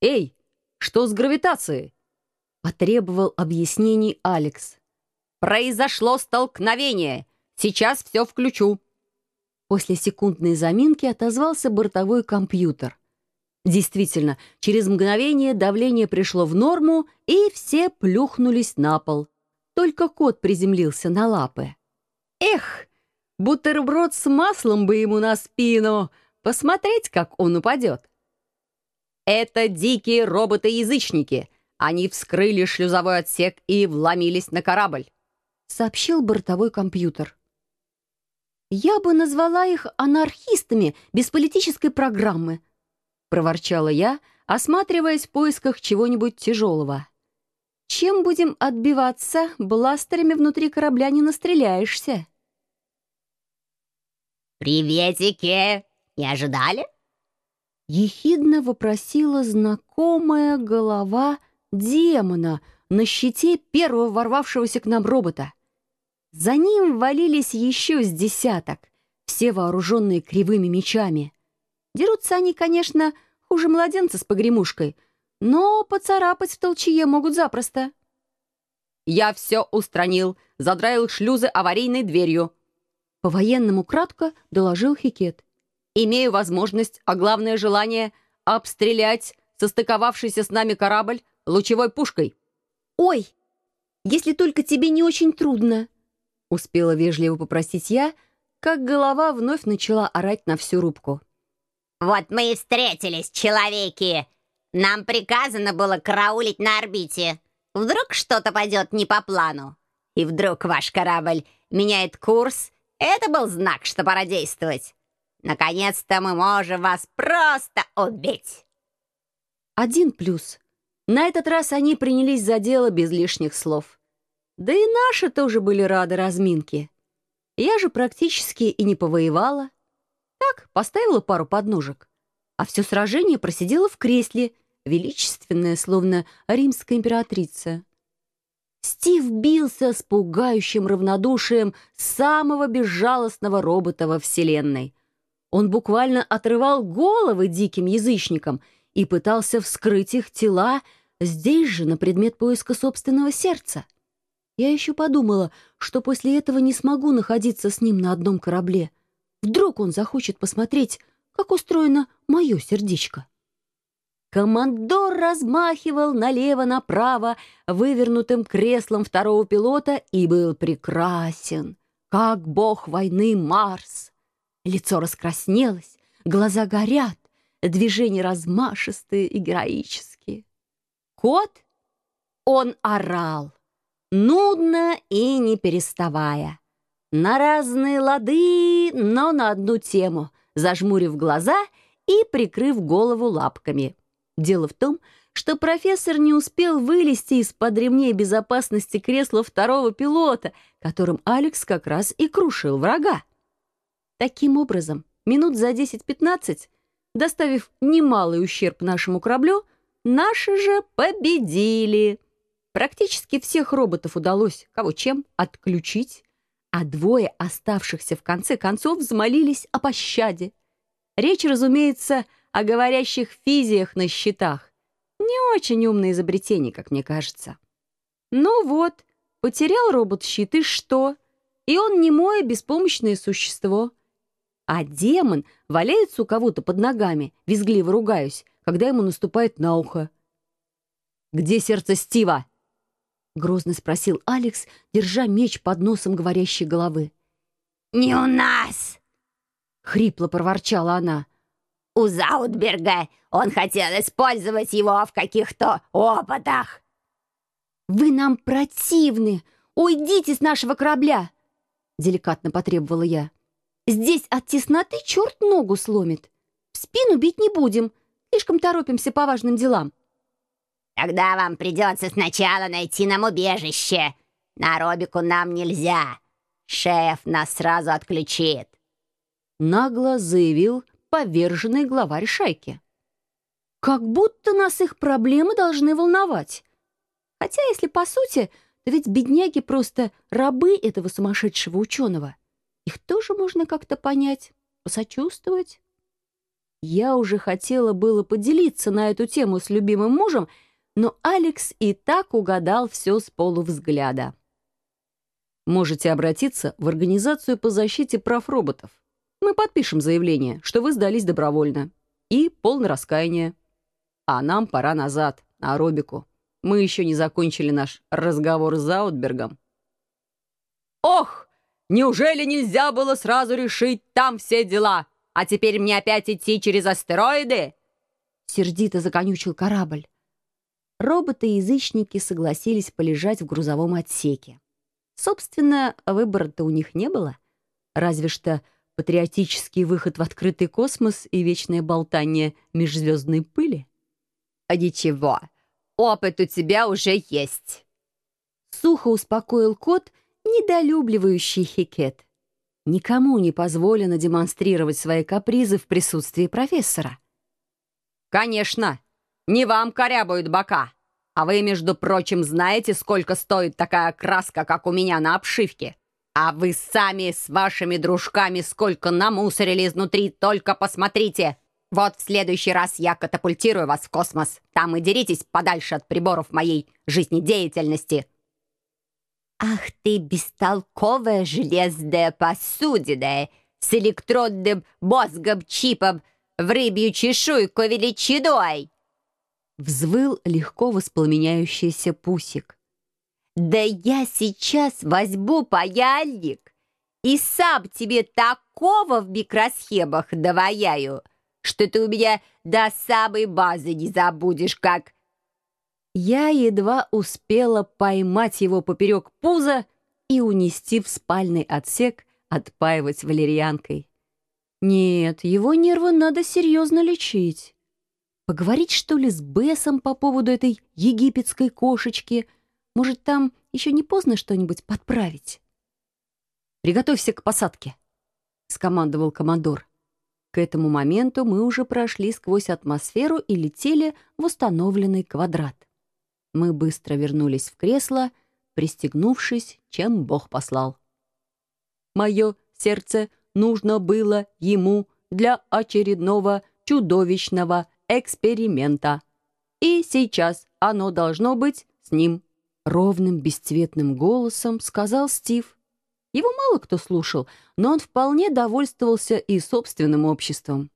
«Эй, что с гравитацией?» — потребовал объяснений Алекс. «Произошло столкновение. Сейчас все включу». После секундной заминки отозвался бортовой компьютер. Действительно, через мгновение давление пришло в норму, и все плюхнулись на пол. Только кот приземлился на лапы. «Эх, бутерброд с маслом бы ему на спину! Посмотреть, как он упадет!» «Это дикие роботы-язычники!» Они вскрыли шлюзовой отсек и вломились на корабль», — сообщил бортовой компьютер. «Я бы назвала их анархистами без политической программы», — проворчала я, осматриваясь в поисках чего-нибудь тяжелого. «Чем будем отбиваться? Бластерами внутри корабля не настреляешься». «Приветики! Не ожидали?» Ехидно вопросила знакомая голова демона на щите первого ворвавшегося к нам робота. За ним валились еще с десяток, все вооруженные кривыми мечами. Дерутся они, конечно, хуже младенца с погремушкой, но поцарапать в толчье могут запросто. «Я все устранил, задраил шлюзы аварийной дверью», — по-военному кратко доложил Хикет. «Имею возможность, а главное желание — обстрелять состыковавшийся с нами корабль лучевой пушкой». «Ой, если только тебе не очень трудно», — успела вежливо попросить я, как голова вновь начала орать на всю рубку. «Вот мы и встретились, человеки! Нам приказано было караулить на орбите. Вдруг что-то пойдет не по плану. И вдруг ваш корабль меняет курс. Это был знак, что пора действовать. Наконец-то мы можем вас просто убить!» Один плюс. На этот раз они принялись за дело без лишних слов. Да и наши тоже были рады разминке. Я же практически и не повоевала. Так, поставила пару подножек. А все сражение просидела в кресле, величественная, словно римская императрица. Стив бился с пугающим равнодушием самого безжалостного робота во Вселенной. Он буквально отрывал головы диким язычникам и пытался вскрыть их тела Здесь же на предмет поиска собственного сердца. Я еще подумала, что после этого не смогу находиться с ним на одном корабле. Вдруг он захочет посмотреть, как устроено мое сердечко. Командор размахивал налево-направо вывернутым креслом второго пилота и был прекрасен, как бог войны Марс. Лицо раскраснелось, глаза горят, движения размашистые и героические. Кот? Он орал, нудно и не переставая. На разные лады, но на одну тему, зажмурив глаза и прикрыв голову лапками. Дело в том, что профессор не успел вылезти из-под ремней безопасности кресла второго пилота, которым Алекс как раз и крушил врага. Таким образом, минут за 10-15, доставив немалый ущерб нашему кораблю, Наши же победили. Практически всех роботов удалось, кого чем, отключить, а двое оставшихся в конце концов взмолились о пощаде. Речь, разумеется, о говорящих физиях на счетах. Не очень умное изобретение, как мне кажется. Ну вот, потерял робот щит, и что? И он немое беспомощное существо. А демон валяется у кого-то под ногами, визгливо ругаюсь, когда ему наступает на ухо. «Где сердце Стива?» — грозно спросил Алекс, держа меч под носом говорящей головы. «Не у нас!» — хрипло проворчала она. «У Заутберга он хотел использовать его в каких-то опытах!» «Вы нам противны! Уйдите с нашего корабля!» — деликатно потребовала я. «Здесь от тесноты черт ногу сломит. В спину бить не будем, Слишком торопимся по важным делам». «Тогда вам придется сначала найти нам убежище. На Робику нам нельзя. Шеф нас сразу отключит», — нагло заявил поверженный главарь шайки. «Как будто нас их проблемы должны волновать. Хотя, если по сути, то ведь бедняги просто рабы этого сумасшедшего ученого. Их тоже можно как-то понять, посочувствовать». Я уже хотела было поделиться на эту тему с любимым мужем, но Алекс и так угадал все с полувзгляда. Можете обратиться в Организацию по защите прав роботов. Мы подпишем заявление, что вы сдались добровольно. И полное раскаяние. А нам пора назад, на аэробику. Мы еще не закончили наш разговор с Заутбергом. «Ох, неужели нельзя было сразу решить там все дела? А теперь мне опять идти через астероиды?» Сердито законючил корабль. Роботы-язычники согласились полежать в грузовом отсеке. Собственно, выбора-то у них не было. Разве что патриотический выход в открытый космос и вечное болтание межзвездной пыли. «А ничего, опыт у тебя уже есть!» Сухо успокоил кот, недолюбливающий Хикет. Никому не позволено демонстрировать свои капризы в присутствии профессора. «Конечно! Не вам корябают бока! А вы, между прочим, знаете, сколько стоит такая краска, как у меня на обшивке? А вы сами с вашими дружками сколько намусорили изнутри, только посмотрите!» Вот в следующий раз я катапультирую вас в космос. Там и деритесь подальше от приборов моей жизнедеятельности». «Ах ты, бестолковая железная посудина с электродным мозгом-чипом в рыбью чешуйку величиной!» Взвыл легко воспламеняющийся пусик. «Да я сейчас возьму паяльник и сам тебе такого в микросхемах доваяю, что ты у меня до самой базы не забудешь, как...» Я едва успела поймать его поперек пуза и унести в спальный отсек отпаивать валерьянкой. Нет, его нервы надо серьезно лечить. Поговорить, что ли, с Бессом по поводу этой египетской кошечки? Может, там еще не поздно что-нибудь подправить? «Приготовься к посадке», — скомандовал командор. К этому моменту мы уже прошли сквозь атмосферу и летели в установленный квадрат. Мы быстро вернулись в кресло, пристегнувшись, чем Бог послал. «Мое сердце нужно было ему для очередного чудовищного эксперимента. И сейчас оно должно быть с ним», — ровным бесцветным голосом сказал Стив. Его мало кто слушал, но он вполне довольствовался и собственным обществом.